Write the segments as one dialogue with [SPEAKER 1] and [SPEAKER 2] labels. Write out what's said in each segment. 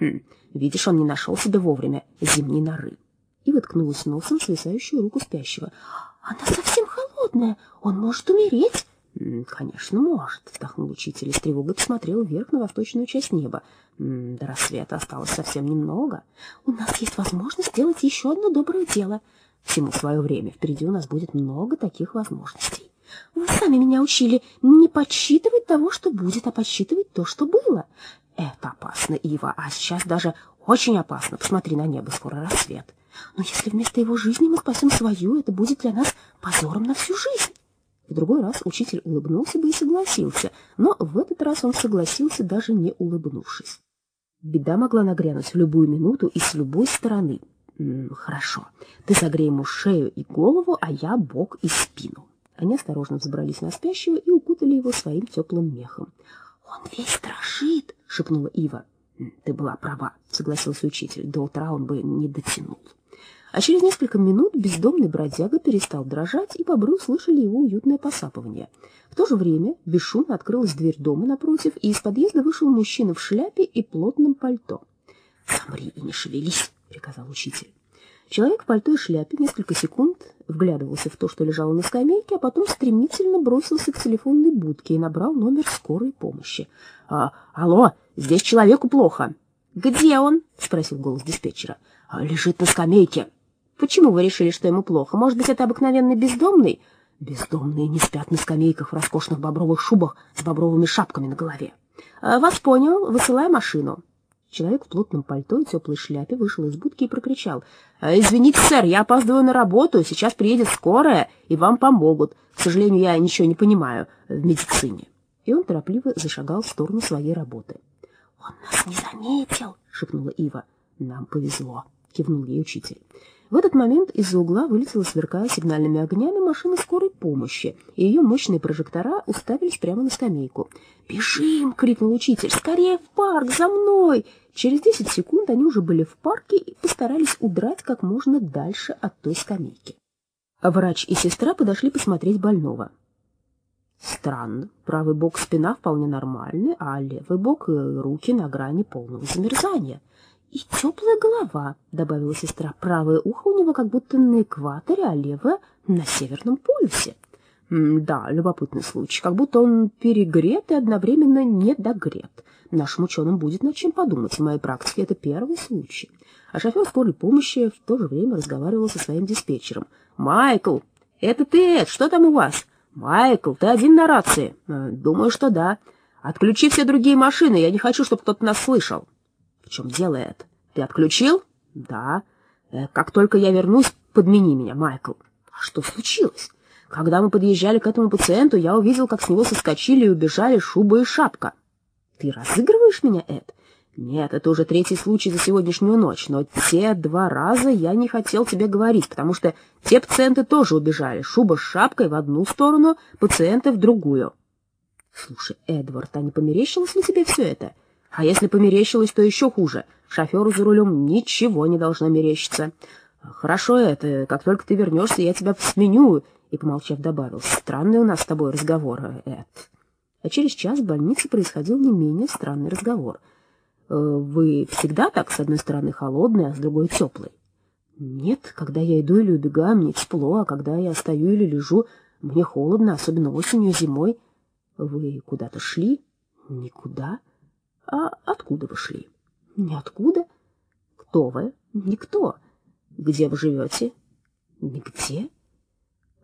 [SPEAKER 1] Хм, видишь, он не нашел себе вовремя зимней норы. И воткнулась носом свисающую руку спящего.
[SPEAKER 2] Она совсем холодная, он может умереть.
[SPEAKER 1] «Конечно, может», — вздохнул учитель и с тревогой посмотрел вверх на восточную часть неба. «До рассвета осталось совсем немного.
[SPEAKER 2] У нас есть возможность сделать еще одно доброе дело.
[SPEAKER 1] Всему свое время. Впереди у нас будет много таких возможностей.
[SPEAKER 2] Вы сами меня учили не подсчитывать того, что будет, а подсчитывать то, что было.
[SPEAKER 1] Это опасно, Ива, а сейчас даже очень опасно. Посмотри на небо, скоро рассвет.
[SPEAKER 2] Но если вместо его жизни мы спасем свою, это будет для нас позором на всю жизнь».
[SPEAKER 1] В другой раз учитель улыбнулся бы и согласился, но в этот раз он согласился, даже не улыбнувшись. Беда могла нагрянуть в любую минуту и с любой стороны. «Хорошо, ты согрей ему шею и голову, а я бок и спину». Они осторожно взобрались на спящего и укутали его своим теплым мехом.
[SPEAKER 2] «Он весь дрожит», — шепнула Ива.
[SPEAKER 1] «Ты была права», — согласился учитель. «До утра он бы не дотянул». А через несколько минут бездомный бродяга перестал дрожать, и бобры услышали его уютное посапывание. В то же время бесшумно открылась дверь дома напротив, и из подъезда вышел мужчина в шляпе и плотном пальто. «Замри и не шевелись», — приказал учитель. Человек в пальто и шляпе несколько секунд вглядывался в то, что лежало на скамейке, а потом стремительно бросился к телефонной будке и набрал номер скорой помощи. «А, «Алло, здесь человеку плохо».
[SPEAKER 2] «Где он?»
[SPEAKER 1] — спросил голос диспетчера. «Лежит на скамейке». Почему вы решили, что ему плохо? Может быть, это обыкновенный бездомный? Бездомные не спят на скамейках в роскошных бобровых шубах с бобровыми шапками на голове. А, вас понял, высылай машину. Человек в плотном пальто и теплой шляпе вышел из будки и прокричал. «А, «Извините, сэр, я опаздываю на работу, сейчас приедет скорая, и вам помогут. К сожалению, я ничего не понимаю в медицине». И он торопливо зашагал в сторону своей работы.
[SPEAKER 2] «Он нас не заметил», — шепнула Ива.
[SPEAKER 1] «Нам повезло», — кивнул ей учитель. В этот момент из-за угла вылетела, сверкая сигнальными огнями, машина скорой помощи, и ее мощные прожектора уставились прямо на скамейку. «Бежим!» — крикнул учитель. «Скорее в парк! За мной!» Через десять секунд они уже были в парке и постарались удрать как можно дальше от той скамейки. Врач и сестра подошли посмотреть больного. Странно. Правый бок спина вполне нормальный, а левый бок и руки на грани полного замерзания.
[SPEAKER 2] «И теплая голова», — добавила сестра. «Правое ухо у него как будто на экваторе, а левое — на Северном полюсе».
[SPEAKER 1] «Да, любопытный случай. Как будто он перегрет и одновременно недогрет. Нашим ученым будет над чем подумать. В моей практике это первый случай». А шофер скорой помощи в то же время разговаривал со своим диспетчером. «Майкл, это ты, Эд, что там у вас?» «Майкл, ты один на рации?» «Э, «Думаю, что да. Отключи все другие машины, я не хочу, чтобы кто-то нас слышал». В чем дело это? Ты отключил? Да. Э, как только я вернусь, подмени меня, Майкл. А что случилось? Когда мы подъезжали к этому пациенту, я увидел, как с него соскочили и убежали шуба и шапка. Ты разыгрываешь меня, Эд? Нет, это уже третий случай за сегодняшнюю ночь, но те два раза я не хотел тебе говорить, потому что те пациенты тоже убежали. Шуба с шапкой в одну сторону, пациенты в другую. Слушай, Эдвард, а не померещилось ли тебе все это? — а если померещилось, то еще хуже. Шоферу за рулем ничего не должно мерещиться. Хорошо это, как только ты вернешься, я тебя сменю. И, помолчав, добавил, странный у нас с тобой разговор, Эд. А через час в больнице происходил не менее странный разговор. «Э, вы всегда так, с одной стороны, холодный, а с другой теплый? Нет, когда я иду или убегаю, мне тепло, а когда я стою или лежу, мне холодно, особенно осенью, зимой. Вы куда-то шли? Никуда. А откуда вы шли? Ниоткуда. Кто вы? Никто. Где вы живете? Нигде.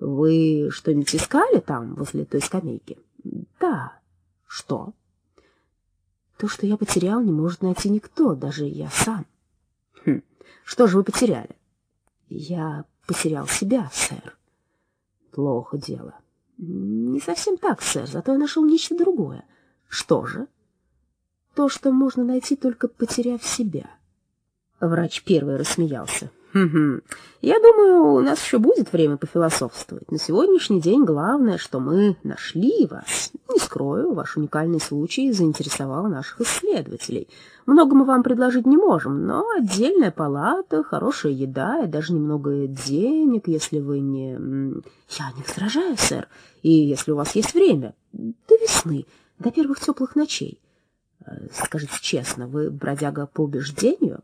[SPEAKER 1] Вы что-нибудь искали там, возле той скамейки? Да. Что? То, что я потерял, не может найти никто, даже я сам. Хм. Что же вы потеряли? Я потерял себя, сэр. Плохо дело. Не совсем так, сэр, зато я нашел нечто другое. Что же? — то, что можно найти, только потеряв себя. Врач первый рассмеялся. «Хм Я думаю, у нас еще будет время пофилософствовать. На сегодняшний день главное, что мы нашли вас. Не скрою, ваш уникальный случай заинтересовал наших исследователей. Много мы вам предложить не можем, но отдельная палата, хорошая еда и даже немного денег, если вы не... Я не возражаю, сэр, и если у вас есть время, до весны, до первых теплых ночей. Скажите честно, вы бродяга по убеждению?